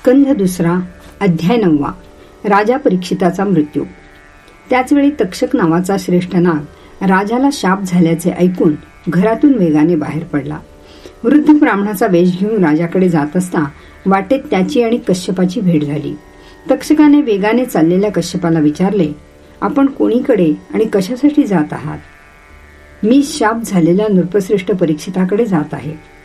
स्कंध दुसरा अध्याय नववा राजा परीक्षिताचा मृत्यू. त्याचवेळी तक्षक नावाचा श्रेष्ठ नाग राजाला शाप झाल्याचे ऐकून घरातून वेगाने बाहेर पडला. वृद्ध ब्राह्मणाचा वेश घेऊन राजाकडे जात असता वाटेत त्याची आणि कश्यपाची भेट झाली. तक्षकाने वेगाने चाललेल्या कश्यपाला विचारले आपण कोणीकडे आणि कशासाठी जात आहात? मी शाप झालेल्या नृपश्रेष्ठ परीक्षिताकडे जात आहे.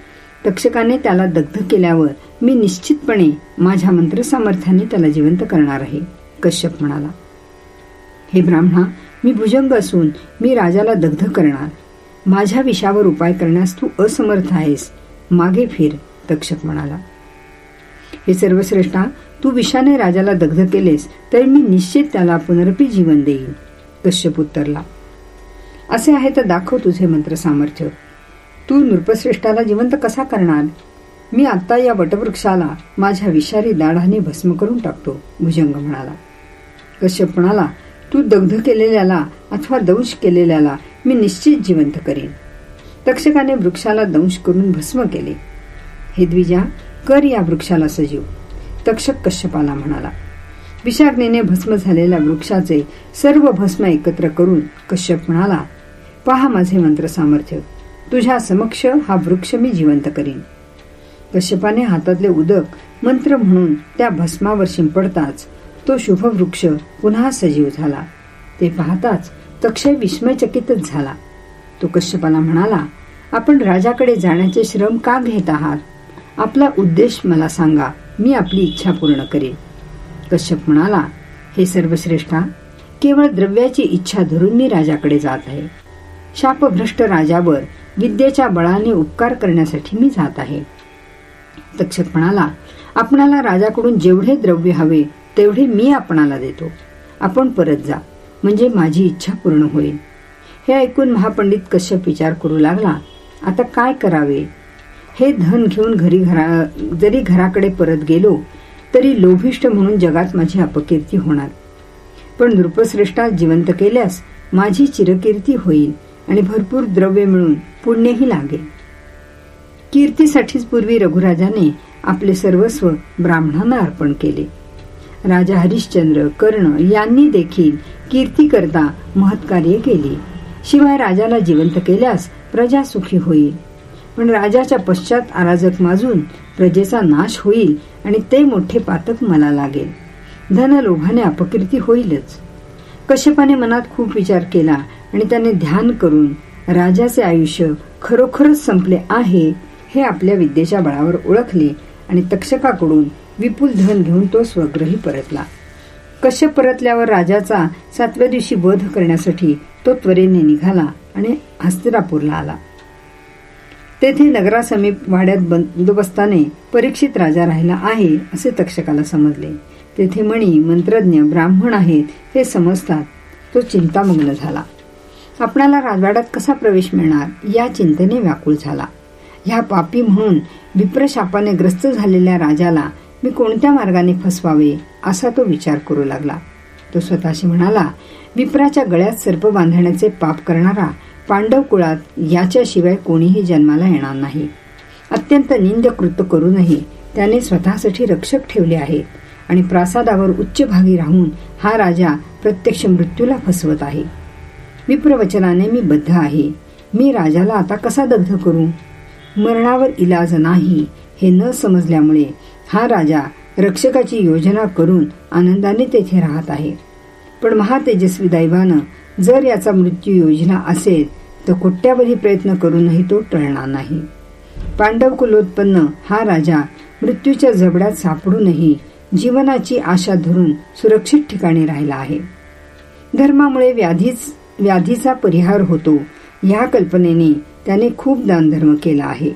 तक्षकाने त्याला दग्ध केल्यावर मी निश्चितपणे माझ्या मंत्र सामर्थ्याने त्याला जिवंत करणार आहे कश्यप म्हणाला. हे ब्राह्मणा मी भुजंग असून मी राजाला दग्ध करणार. माझ्या विषावर उपाय करण्यास तू असमर्थ आहेस मागे फिर तक्षक म्हणाला. हे सर्वश्रेष्ठा तू विषाने राजाला दग्ध केलेस तर मी निश्चित त्याला पुनरपी जीवन देईन कश्यप उत्तरला. असे आहे तर दाखव तुझे मंत्र सामर्थ्य तू नृपश्रेष्ठाला जिवंत कसा करणार? मी आता या वटवृक्षाला माझ्या विषारी दाढाने भस्म करून टाकतो भुजंग म्हणाला. कश्यप म्हणाला तू दग्ध केलेल्याला अथवा दंश केलेल्याला मी निश्चित जिवंत करीन. तक्षकाने वृक्षाला दंश करून भस्म केले. हे द्विजा कर या वृक्षाला सजीव तक्षक कश्यपाला म्हणाला. विषाग्नीने भस्म झालेल्या वृक्षाचे सर्व भस्म एकत्र करून कश्यप म्हणाला पहा माझे मंत्र सामर्थ्य तुझ्या समक्ष हा वृक्ष मी जिवंत करीन. कश्यपाने हातातले उदक मंत्र म्हणून त्या भस्मावर शिंपडताच तो शुभ वृक्ष पुन्हा सजीव झाला. ते पाहताच तक्षय विस्मयचकितच झाला. तो कश्यपाला म्हणाला आपण राजाकडे जाण्याचे श्रम का घेत आहात? आपला उद्देश मला सांगा मी आपली इच्छा पूर्ण करेन. कश्यप म्हणाला हे सर्वश्रेष्ठा केवळ द्रव्याची इच्छा धरून मी राजाकडे जात आहे. शापभ्रष्ट राजावर विद्येच्या बळाने उपकार करण्यासाठी मी जात आहे. तक्षक म्हणाला आपणाला राजाकडून जेवढे द्रव्य हवे तेवढे मी आपणाला देतो. आपण परत जा म्हणजे माझी इच्छा पूर्ण होईल. हे ऐकून महापंडित कश्यप विचार करू लागला आता काय करावे? हे धन घेऊन घरी घरा जरी घराकडे परत गेलो तरी लोभिष्ट म्हणून जगात माझी अपकीर्ती होणार. पण नृपश्रेष्ठा जिवंत केल्यास माझी चिरकीर्ती होईल आणि भरपूर द्रव्य मिळून पुण्यही लागेल कीर्तीसाठीच पूर्वी रघुराजाने आपले सर्वस्व ब्राह्मणांना अर्पण केले. राजा हरिश्चंद्र कर्ण यांनी देखील कीर्ती करता महत्कार्य केले. शिवाय राजाला जिवंत केल्यास प्रजा सुखी होईल. पण राजाच्या पश्चात अराजक माजून प्रजेचा नाश होईल आणि ते मोठे पातक मला लागेल. धन लोभाने अपकीर्ती होईलच. कश्यपाने मनात खूप विचार केला आणि त्याने ध्यान करून राजाचे आयुष्य खरोखरच संपले आहे हे आपल्या विद्येच्या बळावर ओळखले आणि तक्षकाकडून विपुल धन घेऊन तो स्वग्रही परतला. कश्यप परतल्यावर राजाचा सातव्या दिवशी वध करण्यासाठी तो त्वरेने निघाला आणि हस्तिरापूरला आला. तेथे नगरासमीप वाड्यात बंदोबस्ताने परीक्षित राजा राहिला आहे असे तक्षकाला समजले. तेथे मणी मंत्रज्ञ ब्राह्मण आहेत हे समजतात. तो चिंतामग्न झाला. आपणाला राजवाड्यात कसा प्रवेश मिळणार या चिंतेने व्याकुळ झाला. ह्या पापी म्हणून विप्रशापाने ग्रस्त झालेल्या राजाला मी कोणत्या मार्गाने फसवावे असा तो विचार करू लागला. तो स्वतःशी म्हणाला विप्राच्या गळ्यात सर्प बांधण्याचे पाप करणारा पांडव कुळात याच्याशिवाय कोणीही जन्माला येणार नाही. अत्यंत निंद कृत्य करूनही त्याने स्वतःसाठी रक्षक ठेवले आहेत आणि प्रासादावर उच्च भागी राहून हा राजा प्रत्यक्ष मृत्यूला फसवत आहे. विप्रवचनाने मी बद्ध आहे. मी राजाला आता कसा दग्ध करू? मरणावर इलाज नाही हे न समजल्यामुळे हा राजा रक्षकाची योजना करून आनंदाने तेथे राहत आहे. पण महातेजस्वी दैवानं जर याचा मृत्यू योजना असेल तर कोट्यावधी प्रयत्न करूनही तो टळणार नाही. पांडव कुलोत्पन्न हा राजा मृत्यूच्या जबड्यात सापडूनही जीवनाची आशा धरून सुरक्षित ठिकाणी राहिला आहे. धर्मामुळे व्याधीच व्याधीचा परिहार होतो. या कल्पनेने त्याने खूप दानधर्म केला आहे.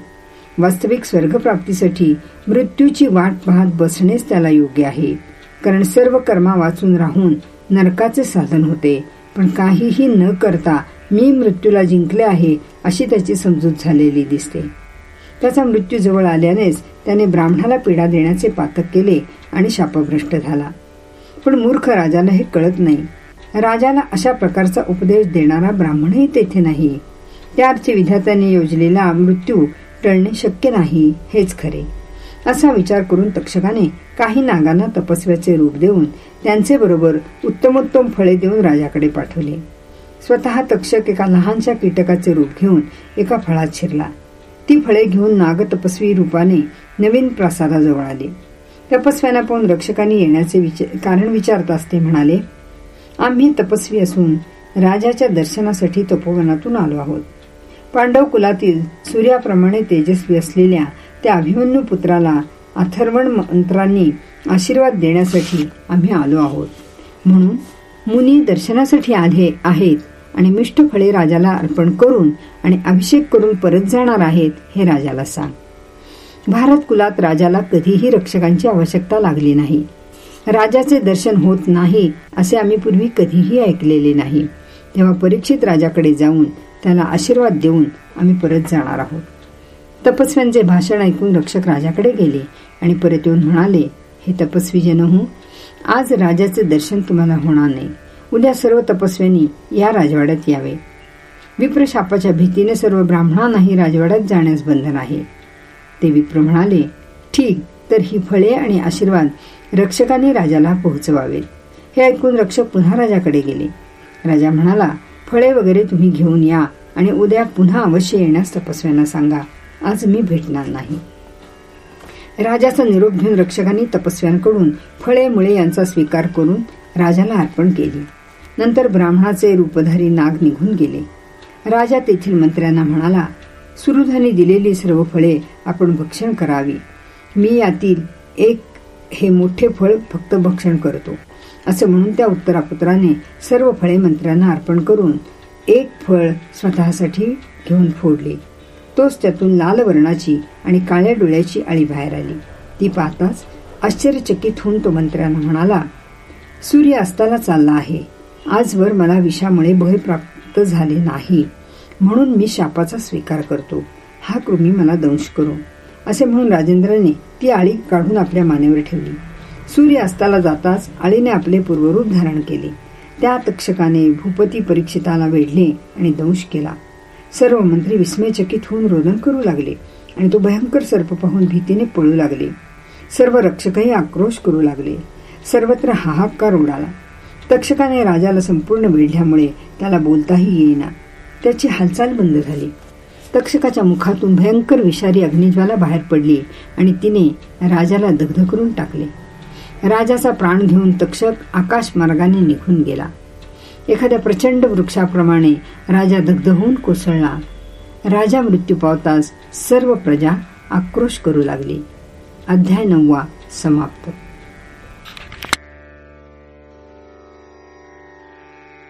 वास्तविक स्वर्गप्राप्तीसाठी मृत्यूची वाट पाहत बसणेच त्याला योग्य आहे. कारण सर्व कर्मा वाचून राहून नरकाचे साधन होते. पण काहीही न करता मी मृत्यूला जिंकले आहे अशी त्याची समजूत झालेली दिसते. त्याचा मृत्यू जवळ आल्यानेच त्याने ब्राह्मणाला पीडा देण्याचे पातक केले आणि शापभ्रष्ट झाला. पण मूर्ख राजाला हे कळत नाही. राजाला अशा प्रकारचा उपदेश देणारा ब्राह्मणही तेथे नाही. त्या अर्थी विधात्याने योजलेला मृत्यू टळणे शक्य नाही हेच खरे. असा विचार करून तक्षकाने काही नागांना तपस्व्याचे रूप देऊन त्यांचे बरोबर उत्तमोत्तम फळे देऊन राजाकडे पाठवले. स्वतः तक्षक एका लहानशा कीटकाचे रूप घेऊन एका फळात शिरला. ती फळे घेऊन नाग तपस्वी रूपाने नवीन प्रासादाजवळ आले. तपस्व्यांना पाहून रक्षकांनी येण्याचे कारण विचारताच ते म्हणाले आम्ही तपस्वी असून राजाच्या दर्शनासाठी तपोवनातून आलो आहोत. पांडव कुलातील सूर्याप्रमाणे तेजस्वी असलेल्या त्या अभिमन्यू पुत्राला अथर्वण मंत्रांनी आशीर्वाद देण्यासाठी आम्ही आलो आहोत. म्हणून मुनी दर्शनासाठी आले आहेत आणि मिष्ट फळे राजाला अर्पण करून आणि अभिषेक करून परत जाणार आहेत हे राजाला सांग. भारत कुलात राजाला कधीही रक्षकांची आवश्यकता लागली नाही. राजाचे दर्शन होत नाही असे आम्ही पूर्वी कधीही ऐकलेले नाही. तेव्हा परीक्षित राजाकडे जाऊन त्याला आशीर्वाद देऊन आम्ही परत जाणार आहोत. तपस्व्यांचे भाषण ऐकून रक्षक राजाकडे गेले आणि परत येऊन म्हणाले हे तपस्वी जनहू आज राजाचे दर्शन तुम्हाला होणार नाही. उद्या सर्व तपस्व्यांनी या राजवाड्यात यावे. विप्रशापाच्या भीतीने सर्व ब्राह्मणांनाही राजवाड्यात जाण्यास बंधन आहे. ते विप्र म्हणाले ठीक तर ही फळे आणि आशीर्वाद रक्षकाने राजाला पोहोचवावे. हे ऐकून रक्षक पुन्हा राजाकडे गेले. राजा म्हणाला फळे वगैरे तुम्ही घेऊन या आणि उद्या पुन्हा अवश्य येण्यास तपस्व्यांना सांगा. आज मी भेटणार नाही. राजाचा निरोप घेऊन रक्षकांनी तपस्व्यांकडून फळे मुळे यांचा स्वीकार करून राजाला अर्पण केली. नंतर ब्राह्मणाचे रूपधारी नाग निघून गेले. राजा तेथील मंत्र्यांना म्हणाला सुरुधानी दिलेली सर्व फळे आपण भक्षण करावी. मी यातील एक हे मोठे फळ फक्त भक्षण करतो. असं म्हणून त्या उत्तरापुत्राने सर्व फळे मंत्र्यांना अर्पण करून एक फळ स्वतःसाठी घेऊन फोडले. तोच त्यातून लाल वर्णाची आणि काळ्या डोळ्याची आळी बाहेर आली. ती पाहताच आश्चर्यचकित होऊन तो मंत्र्यांना म्हणाला सूर्य अस्ताला चालला आहे. आजवर मला विषामुळे भय प्राप्त झाले नाही. म्हणून मी शापाचा स्वीकार करतो. हा कृमी मला दंश करू. असे म्हणून राजेंद्राने ती आळी काढून आपल्या मानेवर ठेवली. सूर्य अस्ताला जाताच आळीने आपले पूर्वरूप धारण केले. त्या तक्षकाने भूपती परीक्षिताला वेढले आणि दंश केला. सर्व मंत्री विस्मयचकित होऊन रोदन करू लागले आणि तो भयंकर सर्प पाहून भीतीने पळू लागले. सर्व रक्षकही आक्रोश करू लागले. सर्वत्र हाहाकार उडाला. तक्षकाने राजाला संपूर्ण वेढल्यामुळे त्याला बोलताही येईना. त्याची हालचाल बंद झाली. तक्षकाच्या मुखातून भयंकर विषारी अग्निज्वाला बाहेर पडली आणि तिने राजाला दग्ध करून टाकले. राजाचा प्राण घेऊन तक्षक आकाश मार्गाने निघून गेला. एखाद्या प्रचंड वृक्षाप्रमाणे राजा दग्ध होऊन कोसळला. राजा मृत्यू पावताच सर्व प्रजा आक्रोश करू लागली. अध्याय नववा समाप्त.